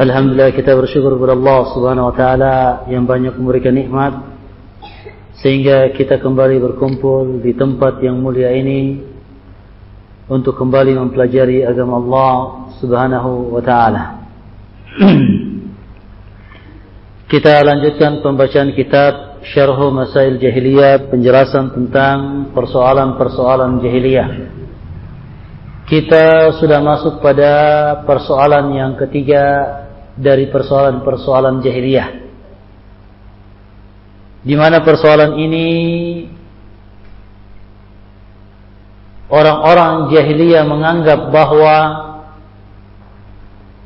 Alhamdulillah kita bersyukur kepada Allah Subhanahu wa taala yang banyak memberikan nikmat sehingga kita kembali berkumpul di tempat yang mulia ini untuk kembali mempelajari agama Allah Subhanahu wa taala. kita lanjutkan pembacaan kitab Syarh Masail Jahiliyah, penjelasan tentang persoalan-persoalan jahiliyah. Kita sudah masuk pada persoalan yang ketiga dari persoalan-persoalan jahiliyah. Di mana persoalan ini orang-orang jahiliyah menganggap bahwa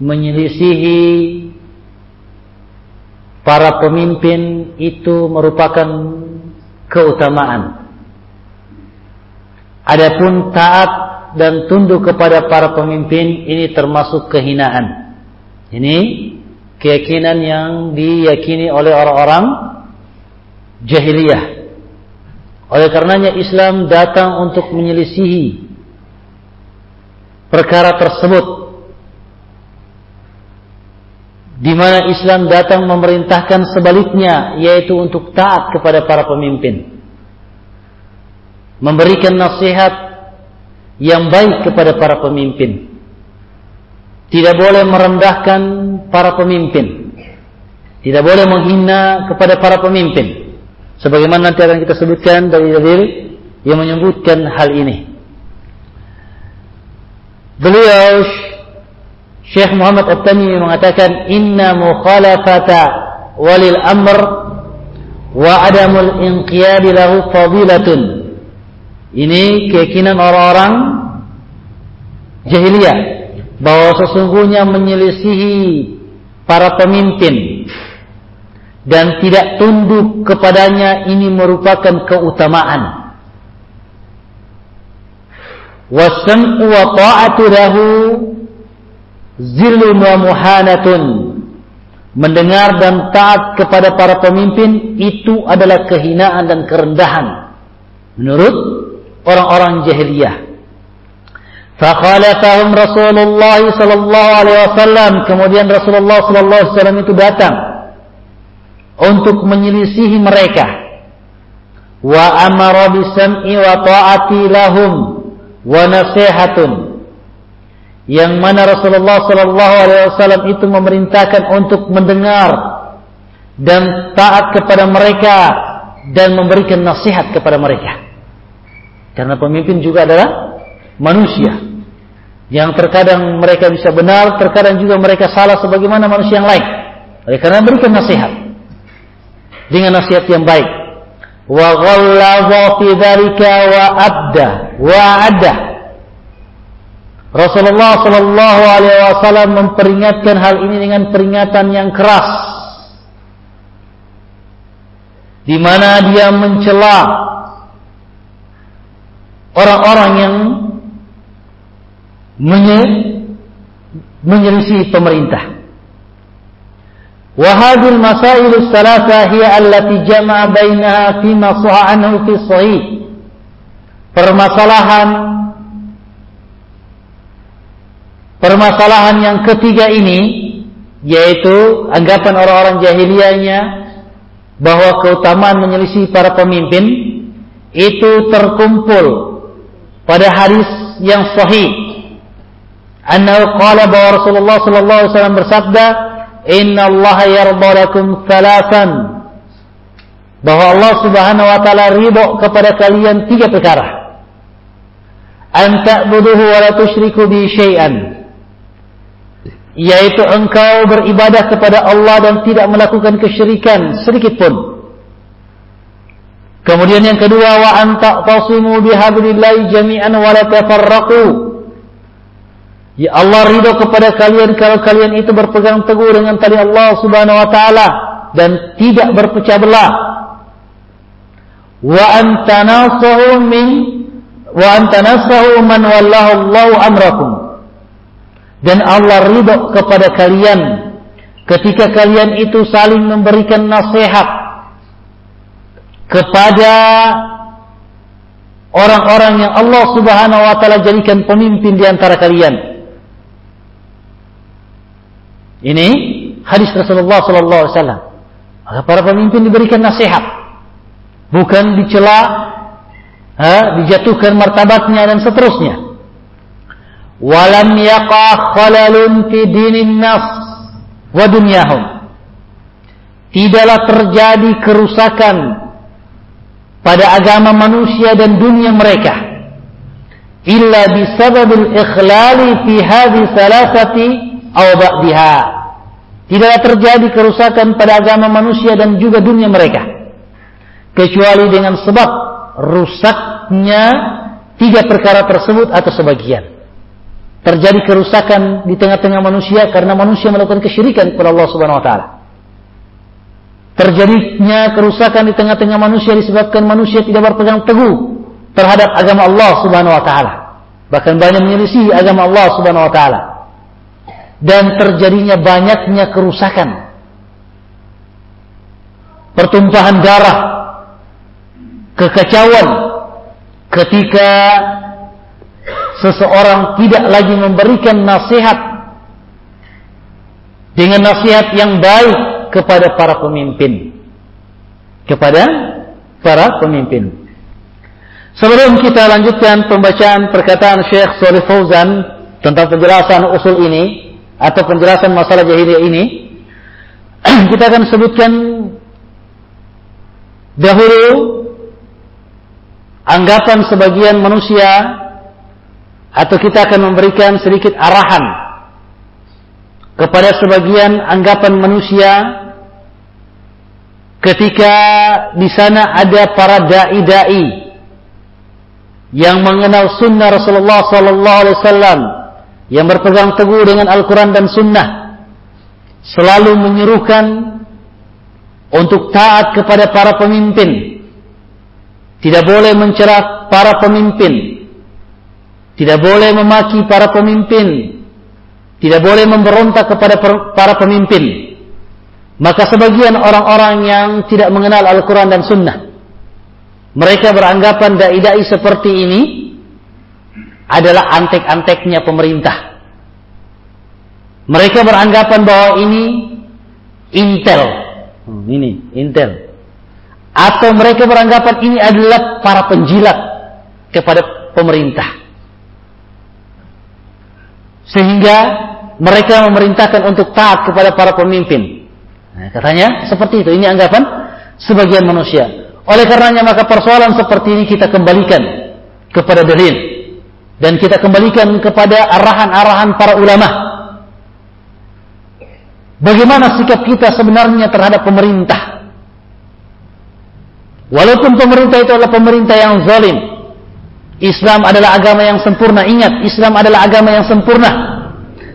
menyelisihi para pemimpin itu merupakan keutamaan. Adapun taat dan tunduk kepada para pemimpin ini termasuk kehinaan. Ini keyakinan yang diyakini oleh orang-orang jahiliyah. Oleh karenanya Islam datang untuk menyelisihi perkara tersebut. Di mana Islam datang memerintahkan sebaliknya, yaitu untuk taat kepada para pemimpin. Memberikan nasihat yang baik kepada para pemimpin tidak boleh merendahkan para pemimpin. Tidak boleh menghina kepada para pemimpin. Sebagaimana nanti akan kita sebutkan dari dalil yang menyebutkan hal ini. Beliau Syekh Muhammad At-Tamimi mengatakan inna mukhalafata walil amr wa adamul inqiyad lahu fadilatun. Ini keyakinan orang-orang jahiliyah bahwa sesungguhnya menyelisihi para pemimpin dan tidak tunduk kepadanya ini merupakan keutamaan. Wasam'u wa ta'atu lahu zillun wa muhanatun. Mendengar dan taat kepada para pemimpin itu adalah kehinaan dan kerendahan menurut orang-orang jahiliyah. Fakhalafahum Rasulullah sallallahu alaihi wasallam. Kemudian Rasulullah sallallahu alaihi wasallam itu datang untuk menyelisihi mereka. Wa amara bisam'i wa ta'ati lahum wa nasihatun. Yang mana Rasulullah sallallahu alaihi wasallam itu memerintahkan untuk mendengar dan taat kepada mereka dan memberikan nasihat kepada mereka. Karena pemimpin juga adalah manusia yang terkadang mereka bisa benar, terkadang juga mereka salah sebagaimana manusia yang lain. Oleh karena berikan nasihat dengan nasihat yang baik. Wa ghallazha fi dzalika wa abda wa adda. Rasulullah sallallahu alaihi wasallam memperingatkan hal ini dengan peringatan yang keras. Di mana dia mencela orang-orang yang menyelisih pemerintah. Wahadul masail salasa hiya allati jama'a bainaha fi ma anhu fi sahih. Permasalahan permasalahan yang ketiga ini yaitu anggapan orang-orang jahiliyahnya bahwa keutamaan menyelisih para pemimpin itu terkumpul pada hadis yang sahih annahu qala bahwa Rasulullah sallallahu alaihi wasallam bersabda, "Inna Allah yarda lakum thalathan." Bahwa Allah Subhanahu wa taala ridho kepada kalian tiga perkara. An ta'buduhu wa la tusyriku bi syai'an. Yaitu engkau beribadah kepada Allah dan tidak melakukan kesyirikan sedikit pun. Kemudian yang kedua wa an ta'tasimu bihablillahi jami'an wa la tafarraqu Ya Allah ridho kepada kalian kalau kalian itu berpegang teguh dengan tali Allah Subhanahu wa taala dan tidak berpecah belah. Wa antanasahu min wa antanasahu man wallahu Allah amrakum. Dan Allah ridho kepada kalian ketika kalian itu saling memberikan nasihat kepada orang-orang yang Allah Subhanahu wa taala jadikan pemimpin di antara kalian. Ini hadis Rasulullah sallallahu alaihi wasallam. Maka para pemimpin diberikan nasihat. Bukan dicela, dijatuhkan martabatnya dan seterusnya. Walam yaqa khalalun fi dinin nas wa dunyahum. Tidaklah terjadi kerusakan pada agama manusia dan dunia mereka illa bisababil ikhlali fi hadhihi salasati aw ba'daha. Tidaklah terjadi kerusakan pada agama manusia dan juga dunia mereka kecuali dengan sebab rusaknya tiga perkara tersebut atau sebagian. Terjadi kerusakan di tengah-tengah manusia karena manusia melakukan kesyirikan kepada Allah Subhanahu wa taala. Terjadinya kerusakan di tengah-tengah manusia disebabkan manusia tidak berpegang teguh terhadap agama Allah Subhanahu wa taala. Bahkan banyak menyelisih agama Allah Subhanahu wa taala dan terjadinya banyaknya kerusakan. Pertumpahan darah, kekacauan ketika seseorang tidak lagi memberikan nasihat dengan nasihat yang baik kepada para pemimpin. Kepada para pemimpin. Sebelum kita lanjutkan pembacaan perkataan Syekh Salih Fauzan tentang penjelasan usul ini, atau penjelasan masalah jahiliyah ini kita akan sebutkan dahulu anggapan sebagian manusia atau kita akan memberikan sedikit arahan kepada sebagian anggapan manusia ketika di sana ada para dai-dai yang mengenal sunnah Rasulullah sallallahu alaihi wasallam yang berpegang teguh dengan Al-Quran dan Sunnah selalu menyuruhkan untuk taat kepada para pemimpin. Tidak boleh mencerah para pemimpin. Tidak boleh memaki para pemimpin. Tidak boleh memberontak kepada para pemimpin. Maka sebagian orang-orang yang tidak mengenal Al-Quran dan Sunnah mereka beranggapan dai-dai seperti ini adalah antek-anteknya pemerintah. Mereka beranggapan bahwa ini intel. Hmm, ini intel. Atau mereka beranggapan ini adalah para penjilat kepada pemerintah. Sehingga mereka memerintahkan untuk taat kepada para pemimpin. Nah, katanya seperti itu. Ini anggapan sebagian manusia. Oleh karenanya maka persoalan seperti ini kita kembalikan kepada dalil dan kita kembalikan kepada arahan-arahan para ulama. Bagaimana sikap kita sebenarnya terhadap pemerintah? Walaupun pemerintah itu adalah pemerintah yang zalim, Islam adalah agama yang sempurna. Ingat, Islam adalah agama yang sempurna.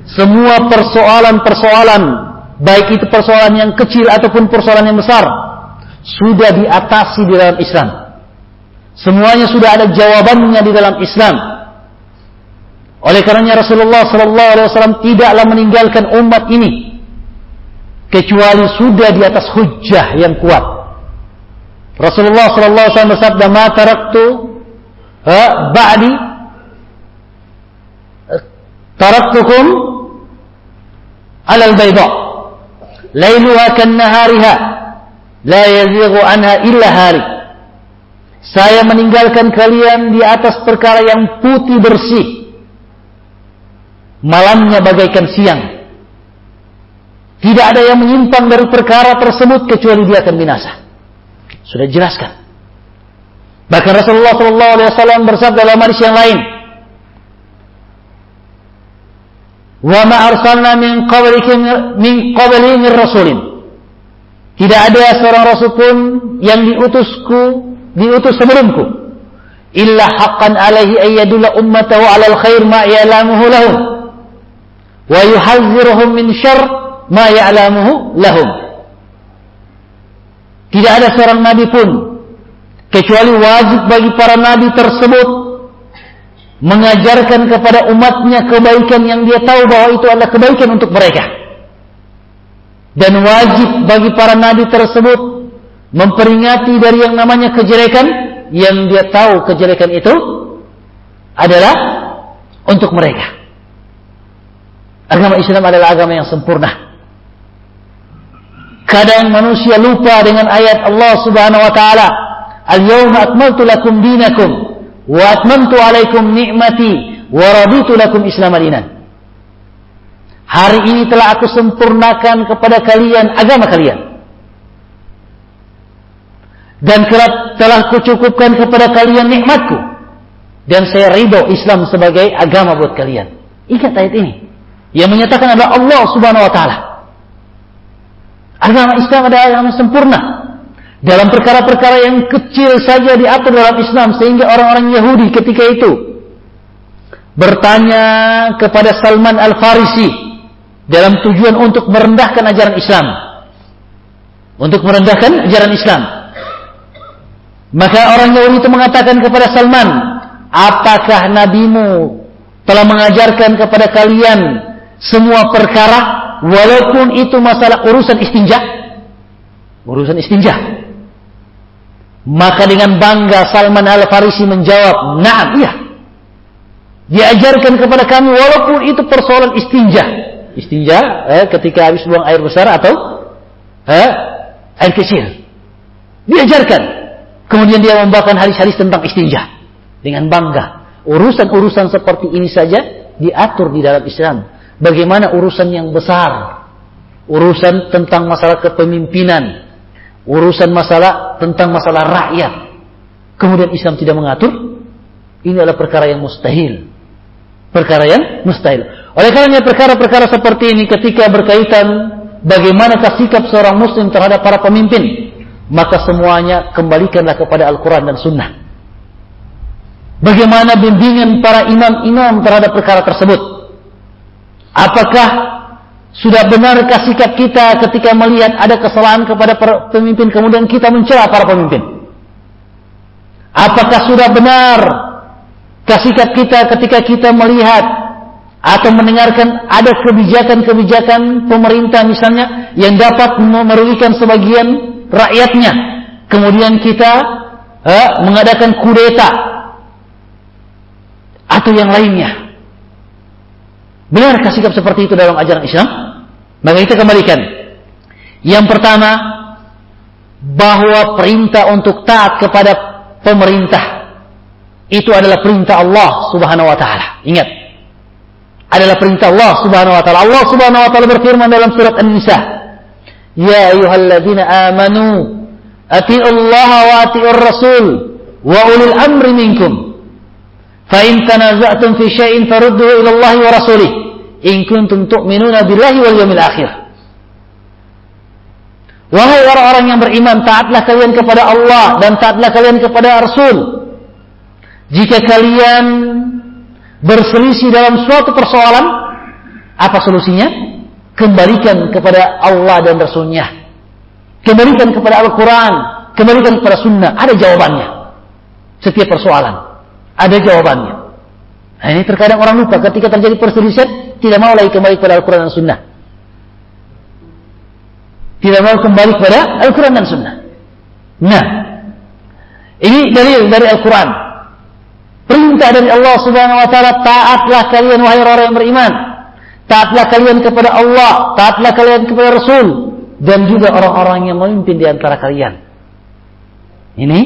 Semua persoalan-persoalan, baik itu persoalan yang kecil ataupun persoalan yang besar, sudah diatasi di dalam Islam. Semuanya sudah ada jawabannya di dalam Islam. Oleh karenanya Rasulullah Sallallahu Alaihi Wasallam tidaklah meninggalkan umat ini kecuali sudah di atas hujah yang kuat. Rasulullah Sallallahu Alaihi Wasallam bersabda, "Ma taraktu ba'di taraktukum alal bayda lailuha kan nahariha la yazighu anha illa hari." Saya meninggalkan kalian di atas perkara yang putih bersih malamnya bagaikan siang. Tidak ada yang menyimpang dari perkara tersebut kecuali dia akan binasa. Sudah jelaskan. Bahkan Rasulullah Shallallahu Alaihi Wasallam bersabda dalam hadis yang lain, "Wa ma arsalna min qablika min qabli rasulin." Tidak ada seorang rasul pun yang diutusku diutus sebelumku illa haqqan alaihi ayyadulla ummatahu alal khair ma ya'lamuhu lahum wa yuhazziruhum min syarr ma ya'lamuhu lahum. Tidak ada seorang nabi pun kecuali wajib bagi para nabi tersebut mengajarkan kepada umatnya kebaikan yang dia tahu bahwa itu adalah kebaikan untuk mereka. Dan wajib bagi para nabi tersebut memperingati dari yang namanya kejelekan yang dia tahu kejelekan itu adalah untuk mereka. Agama Islam adalah agama yang sempurna. Kadang manusia lupa dengan ayat Allah Subhanahu wa taala, "Al-yawma akmaltu lakum dinakum wa atmamtu 'alaikum ni'mati wa raditu lakum Islam dinan." Hari ini telah aku sempurnakan kepada kalian agama kalian. Dan telah kucukupkan kepada kalian nikmatku. Dan saya ridho Islam sebagai agama buat kalian. Ingat ayat ini. Yang menyatakan adalah Allah subhanahu wa ta'ala. Agama Islam adalah agama sempurna. Dalam perkara-perkara yang kecil saja diatur dalam Islam sehingga orang-orang Yahudi ketika itu bertanya kepada Salman Al-Farisi dalam tujuan untuk merendahkan ajaran Islam. Untuk merendahkan ajaran Islam. Maka orang Yahudi itu mengatakan kepada Salman, apakah nabimu telah mengajarkan kepada kalian semua perkara walaupun itu masalah urusan istinja. Urusan istinja. Maka dengan bangga Salman Al-Farisi menjawab na'am iya. Diajarkan kepada kami walaupun itu persoalan istinja. Istinja eh, ketika habis buang air besar atau eh, air kecil. Diajarkan. Kemudian dia membawakan hadis-hadis tentang istinja. Dengan bangga. Urusan-urusan seperti ini saja diatur di dalam Islam Bagaimana urusan yang besar? Urusan tentang masalah kepemimpinan. Urusan masalah tentang masalah rakyat. Kemudian Islam tidak mengatur. Ini adalah perkara yang mustahil. Perkara yang mustahil. Oleh karenanya perkara-perkara seperti ini ketika berkaitan bagaimana sikap seorang muslim terhadap para pemimpin, maka semuanya kembalikanlah kepada Al-Quran dan Sunnah. Bagaimana bimbingan para imam-imam terhadap perkara tersebut? Apakah sudah benarkah sikap kita ketika melihat ada kesalahan kepada pemimpin kemudian kita mencela para pemimpin? Apakah sudah benar sikap kita ketika kita melihat atau mendengarkan ada kebijakan-kebijakan pemerintah misalnya yang dapat merugikan sebagian rakyatnya kemudian kita eh, mengadakan kudeta atau yang lainnya Benarkah sikap seperti itu dalam ajaran Islam? Maka kita kembalikan. Yang pertama, bahwa perintah untuk taat kepada pemerintah itu adalah perintah Allah Subhanahu wa taala. Ingat. Adalah perintah Allah Subhanahu wa taala. Allah Subhanahu wa taala berfirman dalam surat An-Nisa, "Ya ayyuhalladzina amanu, atiiullaha wa atiiur rasul wa ulil amri minkum." Fa in tanaza'tum fi syai'in farudduhu ila Allah wa rasulih in kuntum tu'minuna billahi wal yawmil akhir. Wahai orang-orang yang beriman, taatlah kalian kepada Allah dan taatlah kalian kepada Rasul. Jika kalian berselisih dalam suatu persoalan, apa solusinya? Kembalikan kepada Allah dan Rasulnya. Kembalikan kepada Al-Quran. Kembalikan kepada Sunnah. Ada jawabannya. Setiap persoalan. Ada jawabannya. Nah, ini terkadang orang lupa ketika terjadi perselisihan tidak mau lagi kembali kepada Al-Quran dan Sunnah. Tidak mau kembali kepada Al-Quran dan Sunnah. Nah, ini dalil dari Al-Quran. Perintah dari Allah Subhanahu Wa Taala taatlah kalian wahai orang yang beriman. Taatlah kalian kepada Allah, taatlah kalian kepada Rasul dan juga orang-orang yang memimpin di antara kalian. Ini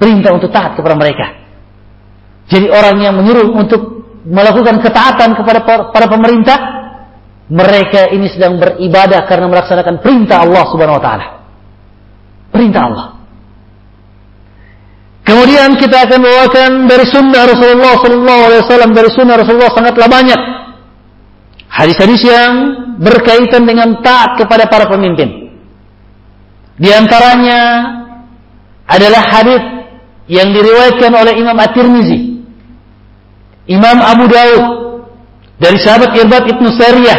perintah untuk taat kepada mereka. Jadi orang yang menyuruh untuk melakukan ketaatan kepada para pemerintah, mereka ini sedang beribadah karena melaksanakan perintah Allah Subhanahu wa taala. Perintah Allah. Kemudian kita akan bawakan dari sunnah Rasulullah sallallahu alaihi wasallam dari sunnah Rasulullah sangatlah banyak hadis-hadis yang berkaitan dengan taat kepada para pemimpin. Di antaranya adalah hadis yang diriwayatkan oleh Imam At-Tirmizi Imam Abu Daud, dari sahabat Irbad ibnu Sariyah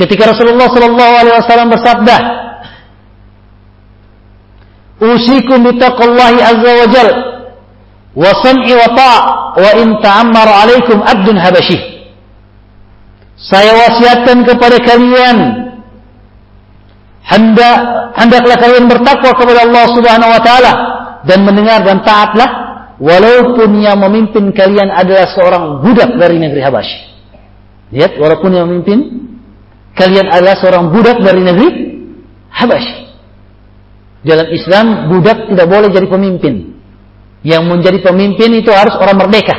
ketika Rasulullah Shallallahu Alaihi Wasallam bersabda, "Usikum bitaqallahi azza wa jal wa sam'i wa ta' wa in ta'ammar alaikum abdun habasyih." Saya wasiatkan kepada kalian hendak hendaklah kalian bertakwa kepada Allah Subhanahu wa taala dan mendengar dan taatlah walaupun yang memimpin kalian adalah seorang budak dari negeri Habasy. Lihat, walaupun yang memimpin kalian adalah seorang budak dari negeri Habasy. Dalam Islam budak tidak boleh jadi pemimpin. Yang menjadi pemimpin itu harus orang merdeka,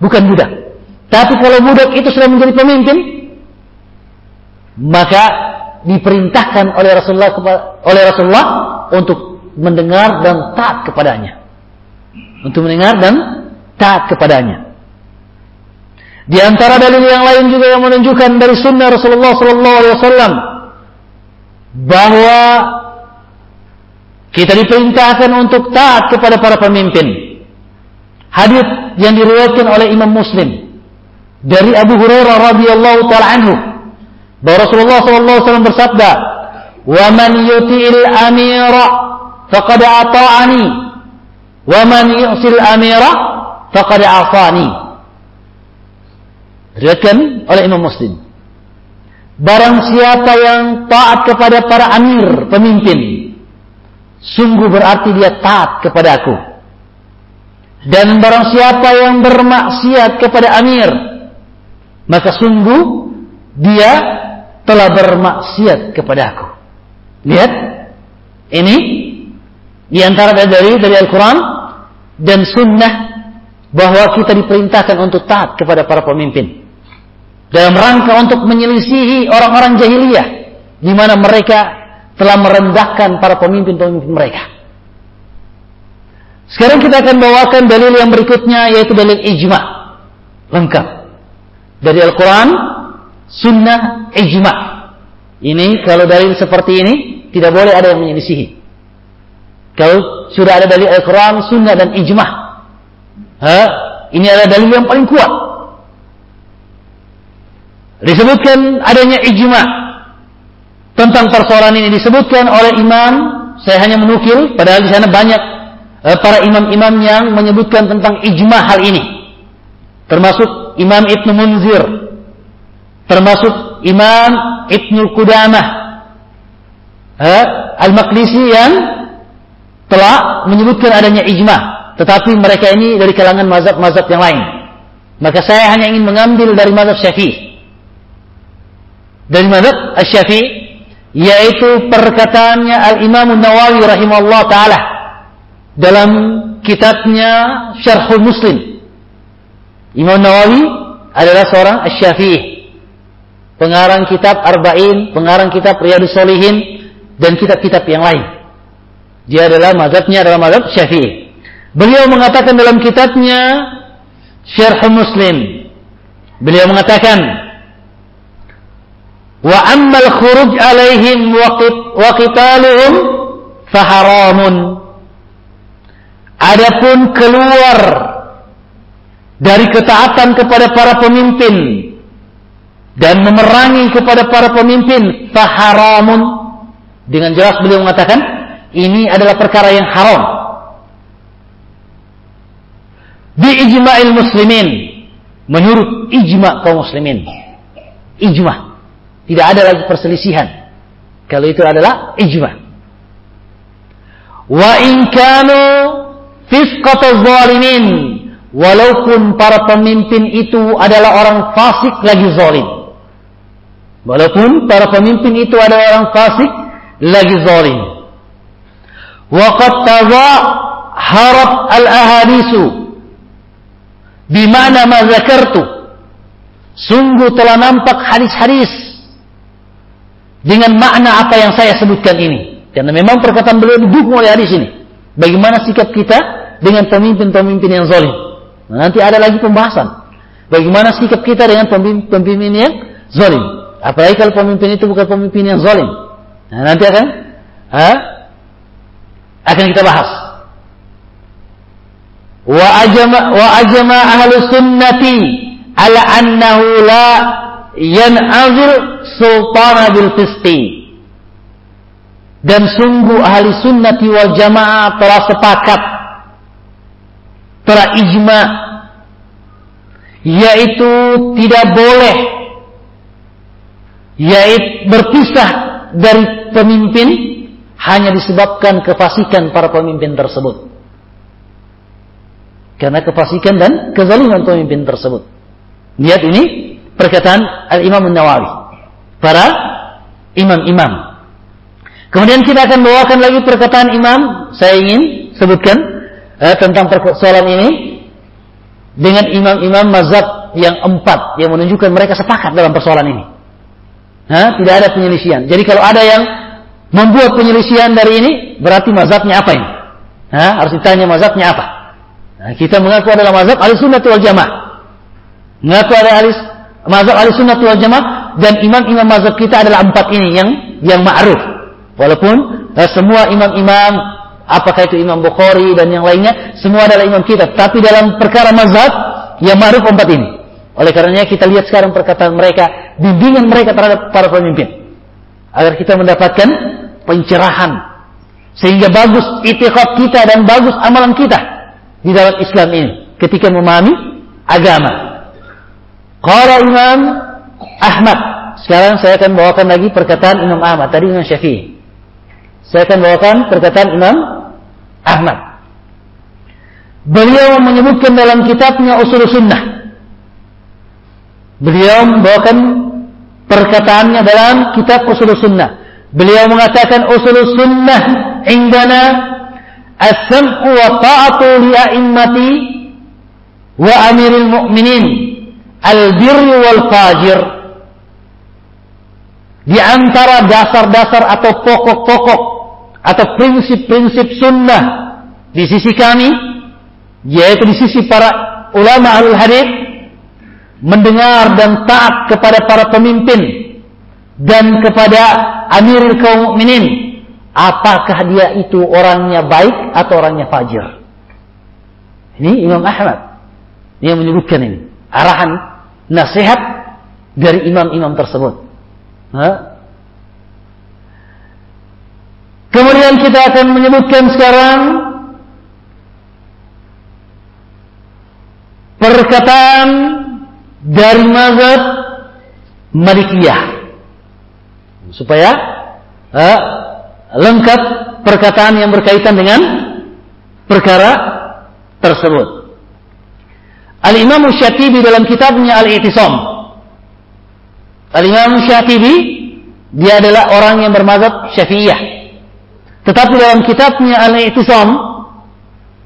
bukan budak. Tapi kalau budak itu sudah menjadi pemimpin, maka diperintahkan oleh Rasulullah oleh Rasulullah untuk mendengar dan taat kepadanya. Untuk mendengar dan taat kepadanya. Di antara dalil yang lain juga yang menunjukkan dari sunnah Rasulullah Sallallahu Alaihi Wasallam bahwa kita diperintahkan untuk taat kepada para pemimpin. Hadis yang diriwayatkan oleh Imam Muslim dari Abu Hurairah radhiyallahu taala anhu bahwa Rasulullah sallallahu alaihi wasallam bersabda, "Wa man yuti'il amira faqad ata'ani, wa man yu'sil amira faqad asani." Diriwayatkan oleh Imam Muslim. Barang siapa yang taat kepada para amir, pemimpin, sungguh berarti dia taat kepada aku. Dan barang siapa yang bermaksiat kepada amir, maka sungguh dia telah bermaksiat kepada aku. Lihat, ini di antara dari dari Al-Quran dan Sunnah bahwa kita diperintahkan untuk taat kepada para pemimpin dalam rangka untuk menyelisihi orang-orang jahiliyah di mana mereka telah merendahkan para pemimpin-pemimpin mereka. Sekarang kita akan bawakan dalil yang berikutnya yaitu dalil ijma. Lengkap. Dari Al-Quran, sunnah, ijma. Ini kalau dalil seperti ini tidak boleh ada yang menyelisihi. Kalau sudah ada dalil Al-Quran, sunnah dan ijma. Ini adalah dalil yang paling kuat. Disebutkan adanya ijma tentang persoalan ini disebutkan oleh imam. Saya hanya menukil padahal di sana banyak eh, para imam-imam yang menyebutkan tentang ijma hal ini. Termasuk Imam Ibnu Munzir. Termasuk Imam Ibnu Qudamah. Al-Maqdisi yang telah menyebutkan adanya ijma tetapi mereka ini dari kalangan mazhab-mazhab yang lain maka saya hanya ingin mengambil dari mazhab Syafi'i dari mazhab Syafi'i yaitu perkataannya Al-Imam Nawawi rahimahullah taala dalam kitabnya Syarhul Muslim. Imam Nawawi adalah seorang Asy-Syafi'i. Pengarang kitab Arba'in, pengarang kitab Riyadhus Shalihin dan kitab-kitab yang lain. Dia adalah mazhabnya adalah mazhab Syafi'i. Beliau mengatakan dalam kitabnya Syarhul Muslim. Beliau mengatakan Wa ammal khuruj alaihim wa qitaluhum faharamun. Adapun keluar dari ketaatan kepada para pemimpin dan memerangi kepada para pemimpin faharamun dengan jelas beliau mengatakan ini adalah perkara yang haram di ijma'il muslimin menurut ijma' kaum muslimin ijma' Tidak ada lagi perselisihan. Kalau itu adalah ijma. Wa in kanu zalimin. Walaupun para pemimpin itu adalah orang fasik lagi zalim. Walaupun para pemimpin itu adalah orang fasik lagi zalim. Wa qad harap al-ahadisu bimana. Sungguh telah nampak hadis-hadis dengan makna apa yang saya sebutkan ini. Karena memang perkataan beliau didukung oleh hadis ini. Bagaimana sikap kita dengan pemimpin-pemimpin yang zalim. Nah, nanti ada lagi pembahasan. Bagaimana sikap kita dengan pemimpin yang zalim. Apalagi kalau pemimpin itu bukan pemimpin yang zalim. Nah, nanti akan ha? Akan kita bahas. Wa ajma wa ajma ahlu sunnati ala annahu la yan'azil sultana bil fisti dan sungguh ahli sunnati wal jamaah telah sepakat telah ijma yaitu tidak boleh yaitu berpisah dari pemimpin hanya disebabkan kefasikan para pemimpin tersebut. Karena kefasikan dan kezaliman pemimpin tersebut. Lihat ini perkataan Al-Imam Nawawi. Para imam-imam. Kemudian kita akan bawakan lagi perkataan imam. Saya ingin sebutkan eh, tentang persoalan ini. Dengan imam-imam mazhab yang empat. Yang menunjukkan mereka sepakat dalam persoalan ini. Tidak ada penyelisihan. Jadi kalau ada yang membuat penyelisihan dari ini, berarti mazhabnya apa ini? Hah? Harus ditanya mazhabnya apa? Nah, kita mengaku adalah mazhab ahli sunnah wal jamaah. Mengaku adalah ahli mazhab ahli sunnah wal jamaah dan imam-imam mazhab kita adalah empat ini yang yang ma'ruf. Walaupun eh, semua imam-imam apakah itu Imam Bukhari dan yang lainnya semua adalah imam kita, tapi dalam perkara mazhab yang ma'ruf empat ini. Oleh karenanya kita lihat sekarang perkataan mereka, bimbingan mereka terhadap para pemimpin. Agar kita mendapatkan pencerahan. Sehingga bagus itikad kita dan bagus amalan kita di dalam Islam ini. Ketika memahami agama. Qala Imam Ahmad. Sekarang saya akan bawakan lagi perkataan Imam Ahmad. Tadi Imam Syafi'i. Saya akan bawakan perkataan Imam Ahmad. Beliau menyebutkan dalam kitabnya Usul Sunnah Beliau membawakan perkataannya dalam kitab Usul Sunnah. Beliau mengatakan Usul Sunnah indana as-sam'u wa ta'atu li a'immati wa amiril mu'minin al-birri wal fajir. Di antara dasar-dasar atau pokok-pokok atau prinsip-prinsip sunnah di sisi kami yaitu di sisi para ulama al hadis mendengar dan taat kepada para pemimpin dan kepada amirul kaum mukminin apakah dia itu orangnya baik atau orangnya fajir? Ini Imam Ahmad yang menyebutkan ini. Arahan nasihat dari imam-imam tersebut. Ha? kemudian kita akan menyebutkan sekarang perkataan dari mazhab Malikiyah supaya uh, lengkap perkataan yang berkaitan dengan perkara tersebut. Al-Imam Syatibi dalam kitabnya Al-I'tisam. Al-Imam Syatibi dia adalah orang yang bermazhab Syafi'iyah. Tetapi dalam kitabnya Al-I'tisam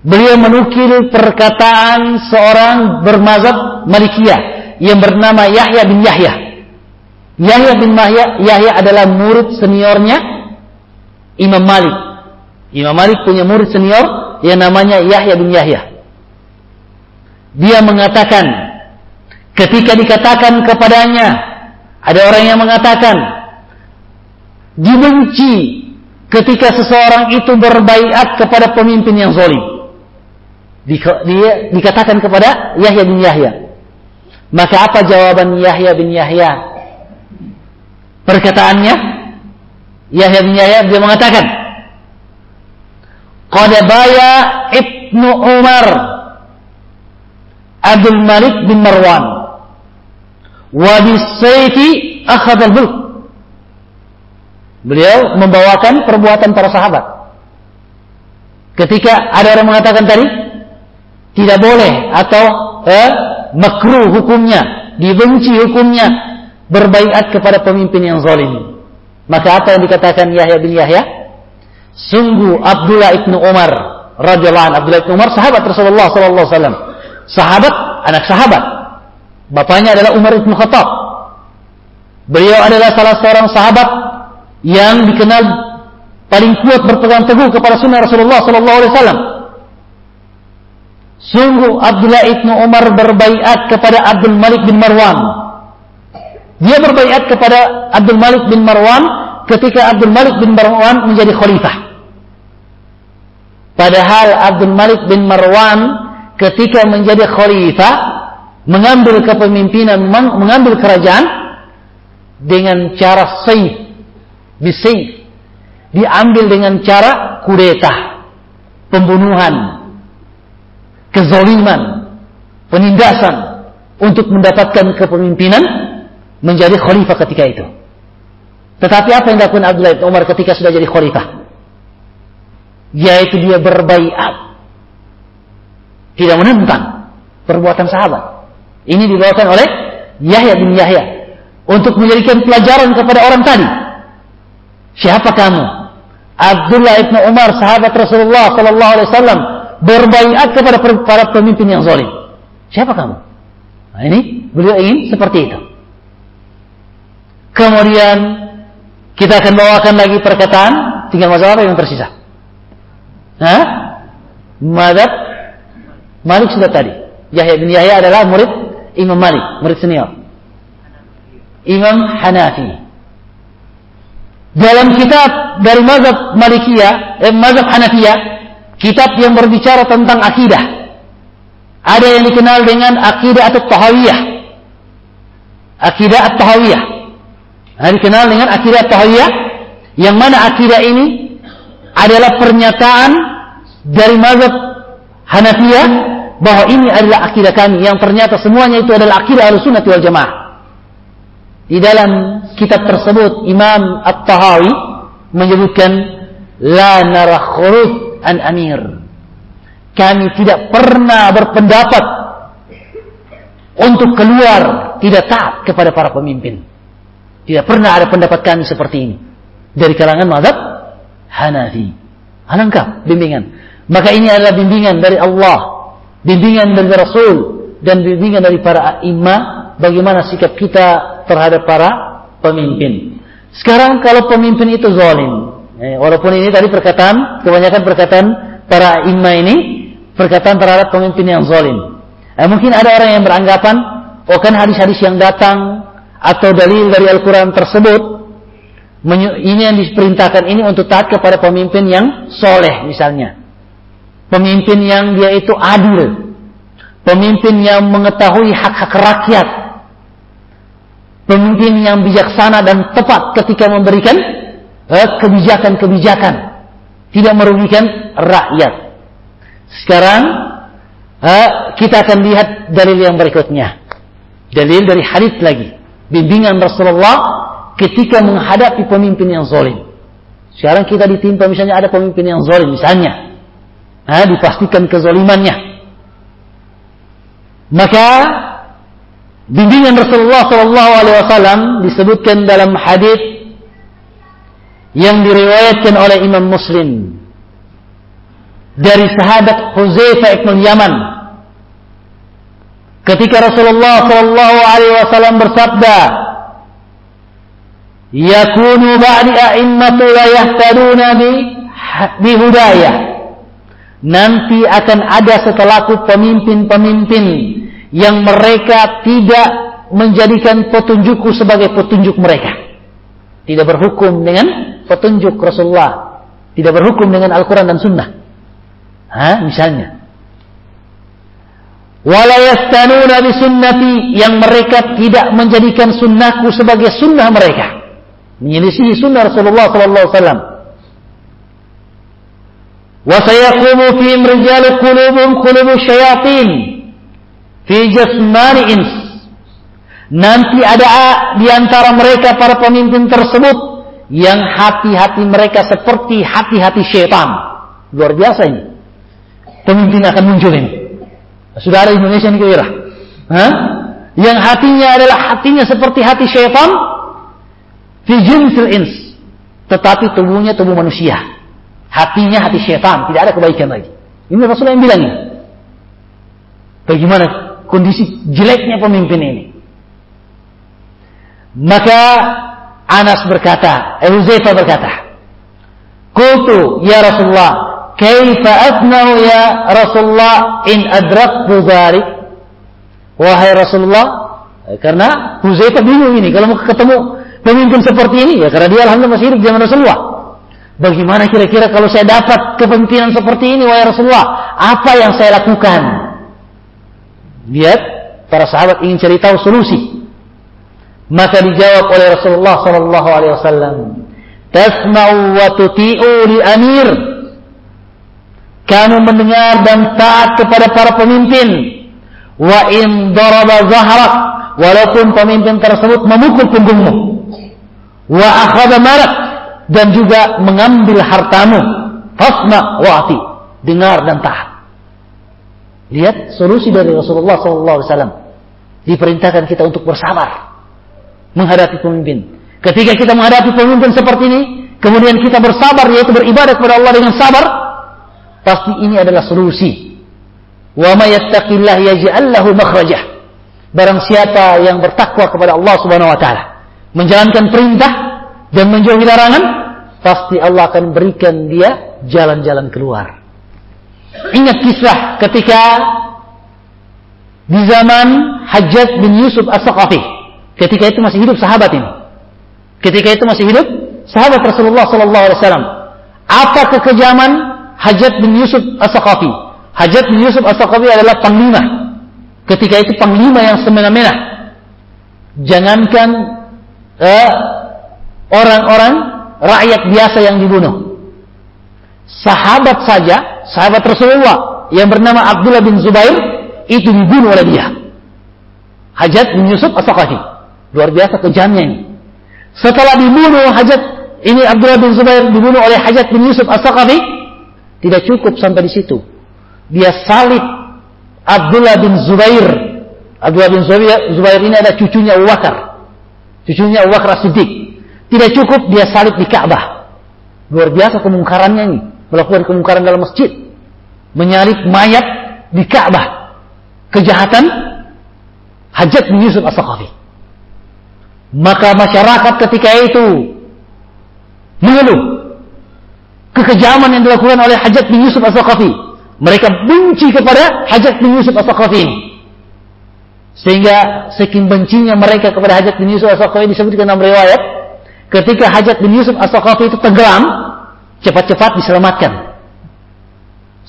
beliau menukil perkataan seorang bermazhab Malikiyah yang bernama Yahya bin Yahya. Yahya bin Yahya, Yahya adalah murid seniornya Imam Malik. Imam Malik punya murid senior yang namanya Yahya bin Yahya. Dia mengatakan ketika dikatakan kepadanya ada orang yang mengatakan dibenci ketika seseorang itu berbaiat kepada pemimpin yang zalim. Dia dikatakan kepada Yahya bin Yahya, maka apa jawaban Yahya bin Yahya? Perkataannya Yahya bin Yahya dia mengatakan Qad baya Ibnu Umar Abdul Malik bin Marwan wa bisayfi al-mulk Beliau membawakan perbuatan para sahabat. Ketika ada orang mengatakan tadi tidak boleh atau eh, makruh hukumnya, dibenci hukumnya, berbaiat kepada pemimpin yang zalim. Maka apa yang dikatakan Yahya bin Yahya? Sungguh Abdullah ibnu Umar radhiyallahu anhu Abdullah ibnu Umar sahabat Rasulullah wasallam. Sahabat, anak sahabat. Bapaknya adalah Umar ibnu Khattab. Beliau adalah salah seorang sahabat yang dikenal paling kuat berpegang teguh kepada sunnah Rasulullah sallallahu alaihi wasallam. Sungguh Abdullah ibnu Umar berbaiat kepada Abdul Malik bin Marwan. Dia berbaiat kepada Abdul Malik bin Marwan ketika Abdul Malik bin Marwan menjadi khalifah. Padahal Abdul Malik bin Marwan ketika menjadi khalifah, mengambil kepemimpinan, mengambil kerajaan dengan cara saif, bisayf, diambil dengan cara kudeta, pembunuhan, kezaliman, penindasan untuk mendapatkan kepemimpinan menjadi khalifah ketika itu. Tetapi apa yang dilakukan Abdullah bin Umar ketika sudah jadi khalifah? Yaitu dia berbaiat. Tidak menentang perbuatan sahabat. Ini dibawakan oleh Yahya bin Yahya untuk menjadikan pelajaran kepada orang tadi. Siapa kamu? Abdullah bin Umar, sahabat Rasulullah Sallallahu Alaihi Wasallam, berbaiat kepada para pemimpin yang zalim. Siapa kamu? Nah, ini beliau ingin seperti itu. Kemudian kita akan bawakan lagi perkataan, tinggal masalah yang tersisa. Hah? Madhab Malik sudah tadi. Yahya bin Yahya adalah murid Imam Malik, murid senior. Imam Hanafi. Dalam kitab dari mazhab Malikiyah, eh, mazhab Hanafiyah, kitab yang berbicara tentang akidah. Ada yang dikenal dengan akidah atau tahawiyah. Akidah atau tahawiyah Nah, dikenal dengan akidah tahiyah yang mana akidah ini adalah pernyataan dari mazhab Hanafiyah bahwa ini adalah akidah kami yang ternyata semuanya itu adalah akidah Ahlussunnah wal Jamaah. Di dalam kitab tersebut Imam At-Tahawi menyebutkan la nara khuruj an amir. Kami tidak pernah berpendapat untuk keluar tidak taat kepada para pemimpin. Tidak pernah ada pendapat kami seperti ini. Dari kalangan mazhab Hanafi. Alangkah bimbingan. Maka ini adalah bimbingan dari Allah. Bimbingan dari Rasul. Dan bimbingan dari para imam. Bagaimana sikap kita terhadap para pemimpin. Sekarang kalau pemimpin itu zalim. Eh, walaupun ini tadi perkataan, kebanyakan perkataan para imam ini. Perkataan terhadap pemimpin yang zalim. Eh, mungkin ada orang yang beranggapan, oh kan hadis-hadis yang datang atau dalil dari Al-Quran tersebut ini yang diperintahkan ini untuk taat kepada pemimpin yang soleh misalnya pemimpin yang dia itu adil pemimpin yang mengetahui hak-hak rakyat pemimpin yang bijaksana dan tepat ketika memberikan kebijakan-kebijakan tidak merugikan rakyat sekarang eh, kita akan lihat dalil yang berikutnya dalil dari hadis lagi bimbingan Rasulullah ketika menghadapi pemimpin yang zalim. Sekarang kita ditimpa misalnya ada pemimpin yang zalim misalnya. Nah, dipastikan kezalimannya. Maka bimbingan Rasulullah Wasallam disebutkan dalam hadis yang diriwayatkan oleh Imam Muslim dari sahabat Huzaifah ibn Yaman Ketika Rasulullah Shallallahu Alaihi Wasallam bersabda, "Yakunu ba'di a'immatu la yahtaduna bi bihudayah." Nanti akan ada setelahku pemimpin-pemimpin yang mereka tidak menjadikan petunjukku sebagai petunjuk mereka. Tidak berhukum dengan petunjuk Rasulullah. Tidak berhukum dengan Al-Quran dan Sunnah. Hah, misalnya walayastanuna bisunnati yang mereka tidak menjadikan sunnahku sebagai sunnah mereka menyelisihi sunnah Rasulullah sallallahu alaihi wasallam wa sayaqumu fihim rijal qulubum qulubu syayatin fi jasmani ins nanti ada di antara mereka para pemimpin tersebut yang hati-hati mereka seperti hati-hati syaitan luar biasa ini pemimpin akan muncul ini sudah ada Indonesia ini kira. Hah? Yang hatinya adalah hatinya seperti hati syaitan. Fi jinsil ins. Tetapi tubuhnya tubuh manusia. Hatinya hati syaitan. Tidak ada kebaikan lagi. Ini Rasulullah yang bilang ini. Bagaimana kondisi jeleknya pemimpin ini. Maka Anas berkata, Abu Zaifah berkata, Kultu ya Rasulullah, Kaifa asna'u ya Rasulullah in adraktu dzalik? Wahai Rasulullah, eh, karena Huzaifah bingung ini kalau mau ketemu pemimpin seperti ini ya karena dia alhamdulillah masih hidup zaman Rasulullah. Bagaimana kira-kira kalau saya dapat kepemimpinan seperti ini wahai Rasulullah? Apa yang saya lakukan? Lihat Para sahabat ingin cari tahu solusi. Maka dijawab oleh Rasulullah sallallahu alaihi wasallam, "Tasma'u wa tuti'u li amir." Kamu mendengar dan taat kepada para pemimpin. Wa in daraba zahrak, walaupun pemimpin tersebut memukul punggungmu. Wa akhadha malak dan juga mengambil hartamu. Fasma wa'ati. Dengar dan taat. Lihat solusi dari Rasulullah SAW. Diperintahkan kita untuk bersabar menghadapi pemimpin. Ketika kita menghadapi pemimpin seperti ini, kemudian kita bersabar yaitu beribadah kepada Allah dengan sabar, pasti ini adalah solusi. Wa may yattaqillah yaj'al lahu makhrajah. Barang siapa yang bertakwa kepada Allah Subhanahu wa taala, menjalankan perintah dan menjauhi larangan, pasti Allah akan berikan dia jalan-jalan keluar. Ingat kisah ketika di zaman Hajjaj bin Yusuf As-Saqafi. Ketika itu masih hidup sahabat ini. Ketika itu masih hidup sahabat Rasulullah sallallahu alaihi wasallam. Apa kekejaman Hajjaj bin Yusuf As-Saqafi? Hajjaj bin Yusuf As-Saqafi adalah panglima. Ketika itu panglima yang semena-mena. Jangankan eh, orang-orang rakyat biasa yang dibunuh. Sahabat saja sahabat Rasulullah yang bernama Abdullah bin Zubair itu dibunuh oleh dia. Hajat bin Yusuf As-Saqafi. Luar biasa kejamnya ini. Setelah dibunuh Hajat ini Abdullah bin Zubair dibunuh oleh Hajat bin Yusuf As-Saqafi, tidak cukup sampai di situ. Dia salib Abdullah bin Zubair. Abdullah bin Zubair, ini ada cucunya Abu. Cucunya Abu Bakar Siddiq. Tidak cukup dia salib di Ka'bah. Luar biasa kemungkarannya ini melakukan kemungkaran dalam masjid, menyalib mayat di Ka'bah. Kejahatan Hajat bin Yusuf As-Saqafi. Maka masyarakat ketika itu mengeluh kekejaman yang dilakukan oleh Hajat bin Yusuf As-Saqafi. Mereka benci kepada Hajat bin Yusuf As-Saqafi ini. Sehingga saking bencinya mereka kepada Hajat bin Yusuf As-Saqafi disebutkan dalam riwayat ketika Hajat bin Yusuf As-Saqafi itu tenggelam cepat-cepat diselamatkan.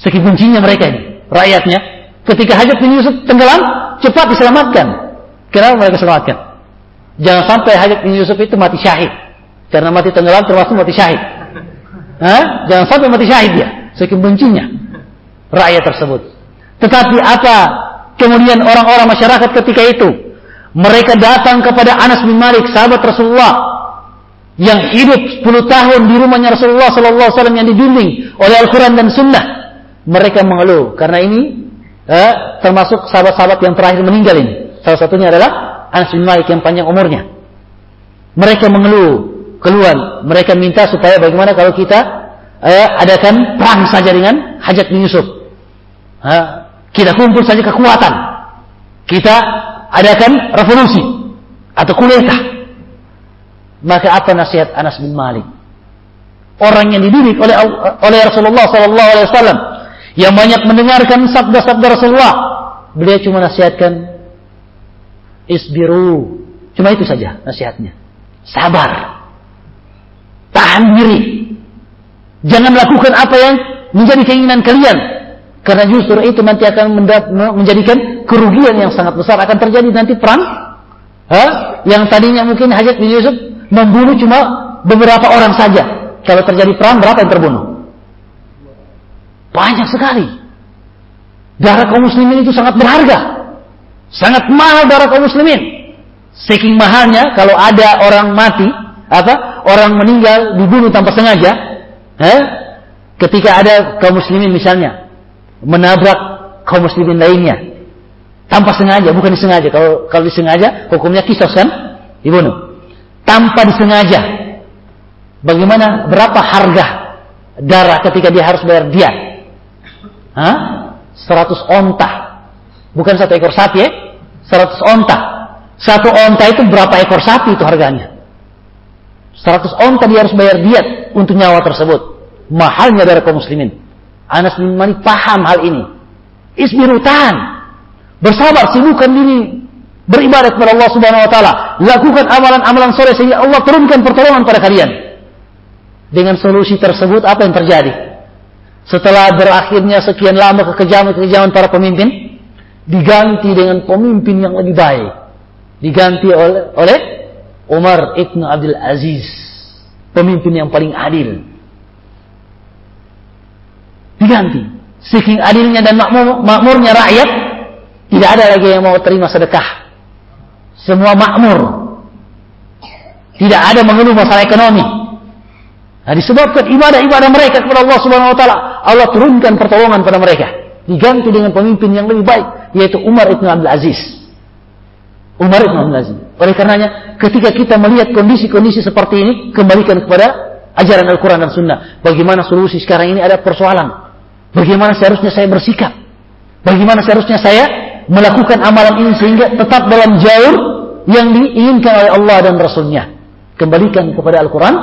Saking bencinya mereka ini, rakyatnya. Ketika Hajat bin Yusuf tenggelam, cepat diselamatkan. Kenapa mereka selamatkan? Jangan sampai Hajat bin Yusuf itu mati syahid. Karena mati tenggelam termasuk mati syahid. Hah? Jangan sampai mati syahid dia. Saking bencinya rakyat tersebut. Tetapi apa kemudian orang-orang masyarakat ketika itu? Mereka datang kepada Anas bin Malik, sahabat Rasulullah, yang hidup 10 tahun di rumahnya Rasulullah Sallallahu Alaihi Wasallam yang dibimbing oleh Al-Quran dan Sunnah, mereka mengeluh karena ini eh, termasuk sahabat-sahabat yang terakhir meninggal ini. Salah satunya adalah Anas bin Malik yang panjang umurnya. Mereka mengeluh, keluhan. Mereka minta supaya bagaimana kalau kita eh, adakan perang saja dengan Hajat bin Yusuf. Eh, kita kumpul saja kekuatan. Kita adakan revolusi atau kudeta maka apa nasihat Anas bin Malik? Orang yang dididik oleh oleh Rasulullah Sallallahu Alaihi Wasallam yang banyak mendengarkan sabda-sabda Rasulullah, beliau cuma nasihatkan isbiru. Cuma itu saja nasihatnya. Sabar. Tahan diri. Jangan melakukan apa yang menjadi keinginan kalian. Karena justru itu nanti akan menjadikan kerugian yang sangat besar. Akan terjadi nanti perang. Ha? Yang tadinya mungkin Hajat bin Yusuf membunuh cuma beberapa orang saja. Kalau terjadi perang berapa yang terbunuh? Banyak sekali. Darah kaum muslimin itu sangat berharga. Sangat mahal darah kaum muslimin. Saking mahalnya kalau ada orang mati, apa? Orang meninggal dibunuh tanpa sengaja, eh? Ketika ada kaum muslimin misalnya menabrak kaum muslimin lainnya tanpa sengaja, bukan disengaja. Kalau kalau disengaja hukumnya kisos kan? Dibunuh tanpa disengaja. Bagaimana berapa harga darah ketika dia harus bayar dia? Hah? 100 onta. Bukan satu ekor sapi ya? 100 onta. Satu onta itu berapa ekor sapi itu harganya? 100 onta dia harus bayar diet untuk nyawa tersebut. Mahalnya darah kaum muslimin. Anas bin Malik paham hal ini. Isbiru tahan. Bersabar, sibukkan diri beribadat kepada Allah Subhanahu wa taala, lakukan amalan-amalan soleh sehingga Allah turunkan pertolongan pada kalian. Dengan solusi tersebut apa yang terjadi? Setelah berakhirnya sekian lama kekejaman-kekejaman para pemimpin, diganti dengan pemimpin yang lebih baik. Diganti oleh, oleh Umar ibn Abdul Aziz. Pemimpin yang paling adil. Diganti. Saking adilnya dan makmur, makmurnya rakyat, tidak ada lagi yang mau terima sedekah. Semua makmur. Tidak ada mengeluh masalah ekonomi. Nah, disebabkan ibadah-ibadah mereka kepada Allah Subhanahu wa taala, Allah turunkan pertolongan pada mereka. Diganti dengan pemimpin yang lebih baik, yaitu Umar Ibn Abdul Aziz. Umar Ibn Abdul Aziz. Oleh karenanya, ketika kita melihat kondisi-kondisi seperti ini, kembalikan kepada ajaran Al-Quran dan Sunnah. Bagaimana solusi sekarang ini ada persoalan. Bagaimana seharusnya saya bersikap. Bagaimana seharusnya saya melakukan amalan ini sehingga tetap dalam jalur yang diinginkan oleh Allah dan Rasulnya. Kembalikan kepada Al-Quran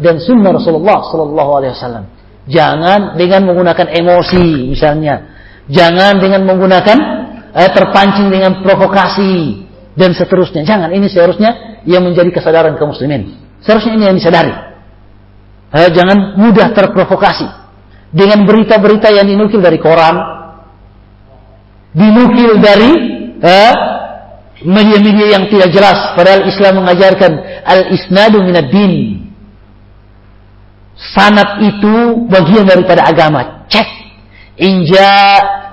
dan Sunnah Rasulullah Sallallahu Alaihi Wasallam. Jangan dengan menggunakan emosi misalnya. Jangan dengan menggunakan eh, terpancing dengan provokasi dan seterusnya. Jangan. Ini seharusnya yang menjadi kesadaran kaum muslimin. Seharusnya ini yang disadari. Eh, jangan mudah terprovokasi dengan berita-berita yang dinukil dari koran, dinukil dari eh, media-media yang tidak jelas. Padahal Islam mengajarkan al-isnadu minad din. Sanat itu bagian daripada agama. Cek. Inja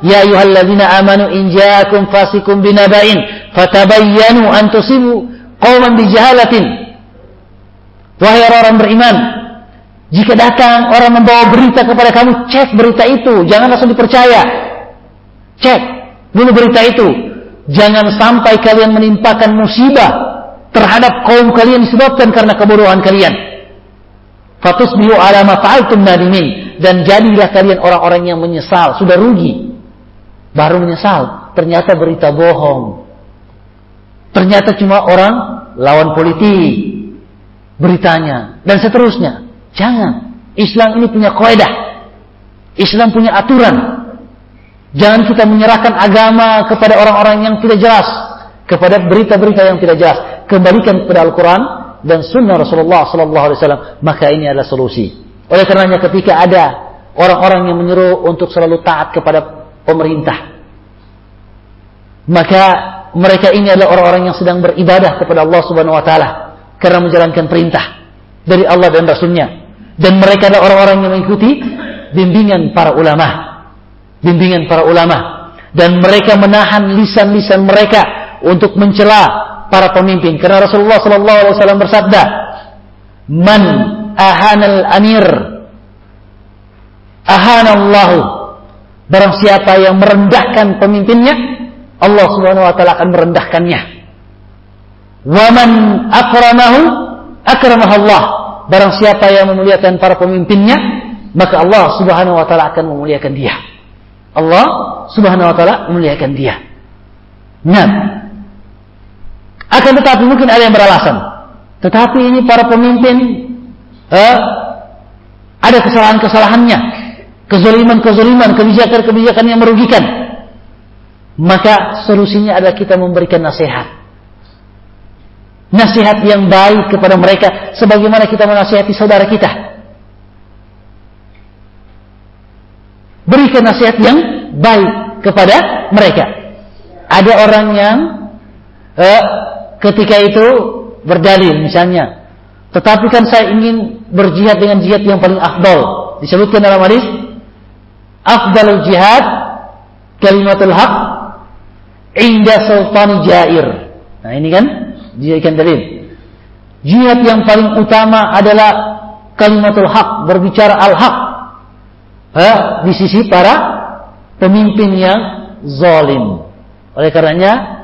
ya ayyuhalladzina amanu injaakum fasikum binaba'in fatabayyanu an tusibu qauman bijahalatin. Wahai orang beriman, jika datang orang membawa berita kepada kamu, cek berita itu, jangan langsung dipercaya. Cek dulu berita itu. Jangan sampai kalian menimpakan musibah terhadap kaum kalian disebabkan karena kebodohan kalian. Fatusbihu ala ma fa'altum nadimin dan jadilah kalian orang-orang yang menyesal, sudah rugi. Baru menyesal, ternyata berita bohong. Ternyata cuma orang lawan politik beritanya dan seterusnya. Jangan. Islam ini punya kaidah. Islam punya aturan. Jangan kita menyerahkan agama kepada orang-orang yang tidak jelas, kepada berita-berita yang tidak jelas. Kembalikan kepada Al-Quran dan sunnah Rasulullah sallallahu alaihi wasallam maka ini adalah solusi oleh karenanya ketika ada orang-orang yang menyuruh untuk selalu taat kepada pemerintah maka mereka ini adalah orang-orang yang sedang beribadah kepada Allah Subhanahu wa taala karena menjalankan perintah dari Allah dan Rasulnya dan mereka adalah orang-orang yang mengikuti bimbingan para ulama bimbingan para ulama dan mereka menahan lisan-lisan mereka untuk mencela para pemimpin. Karena Rasulullah Sallallahu Alaihi Wasallam bersabda, "Man ahanal amir, ahanallahu." Barang siapa yang merendahkan pemimpinnya, Allah Subhanahu wa taala akan merendahkannya. Waman akramahu akramah Allah. Barang siapa yang memuliakan para pemimpinnya, maka Allah Subhanahu wa taala akan memuliakan dia. Allah Subhanahu wa taala memuliakan dia. Nah, akan tetapi mungkin ada yang beralasan. Tetapi ini para pemimpin eh, ada kesalahan-kesalahannya, kezaliman-kezaliman, kebijakan-kebijakan yang merugikan. Maka solusinya adalah kita memberikan nasihat. Nasihat yang baik kepada mereka sebagaimana kita menasihati saudara kita. Berikan nasihat yang baik kepada mereka. Ada orang yang eh, ketika itu berdalil misalnya. Tetapi kan saya ingin berjihad dengan jihad yang paling afdal. Disebutkan dalam hadis, afdalul jihad kalimatul haq inda sultan jair. Nah ini kan dijadikan dalil. Jihad yang paling utama adalah kalimatul haq, berbicara al-haq. Di sisi para pemimpin yang zalim. Oleh karenanya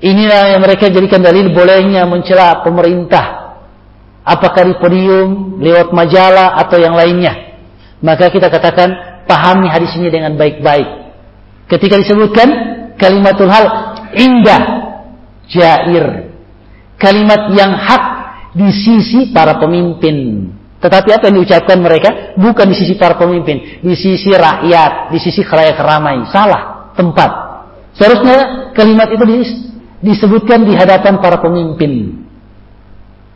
Inilah yang mereka jadikan dalil bolehnya mencela pemerintah. Apakah di podium, lewat majalah, atau yang lainnya. Maka kita katakan, pahami hadis ini dengan baik-baik. Ketika disebutkan, kalimatul hal indah, jair. Kalimat yang hak di sisi para pemimpin. Tetapi apa yang diucapkan mereka? Bukan di sisi para pemimpin. Di sisi rakyat, di sisi kerayak ramai. Salah tempat. Seharusnya kalimat itu disebutkan di hadapan para pemimpin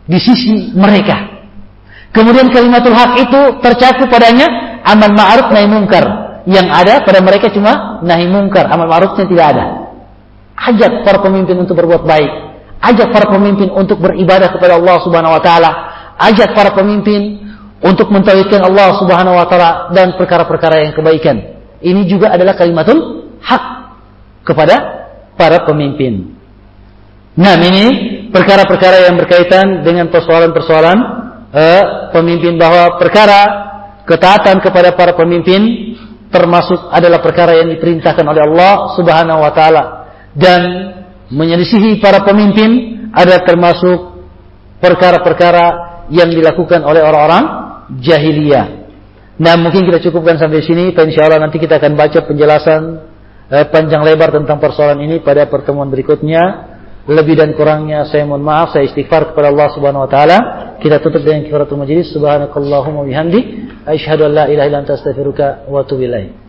di sisi mereka. Kemudian kalimatul hak itu tercakup padanya amal ma'ruf nahi mungkar. Yang ada pada mereka cuma nahi mungkar, amal ma'rufnya tidak ada. Ajak para pemimpin untuk berbuat baik. Ajak para pemimpin untuk beribadah kepada Allah Subhanahu wa taala. Ajak para pemimpin untuk mentauhidkan Allah Subhanahu wa taala dan perkara-perkara yang kebaikan. Ini juga adalah kalimatul hak kepada para pemimpin. Nah, ini perkara-perkara yang berkaitan dengan persoalan-persoalan eh, pemimpin bahwa perkara ketaatan kepada para pemimpin termasuk adalah perkara yang diperintahkan oleh Allah Subhanahu wa taala dan menyelisihi para pemimpin ada termasuk perkara-perkara yang dilakukan oleh orang-orang jahiliyah. Nah, mungkin kita cukupkan sampai sini. Insya Allah nanti kita akan baca penjelasan eh, panjang lebar tentang persoalan ini pada pertemuan berikutnya. Lebih dan kurangnya saya mohon maaf, saya istighfar kepada Allah Subhanahu wa taala. Kita tutup dengan kifaratul majlis. Subhanakallahumma bihamdi, asyhadu an la ilaha illa anta astaghfiruka wa atubu ilaik.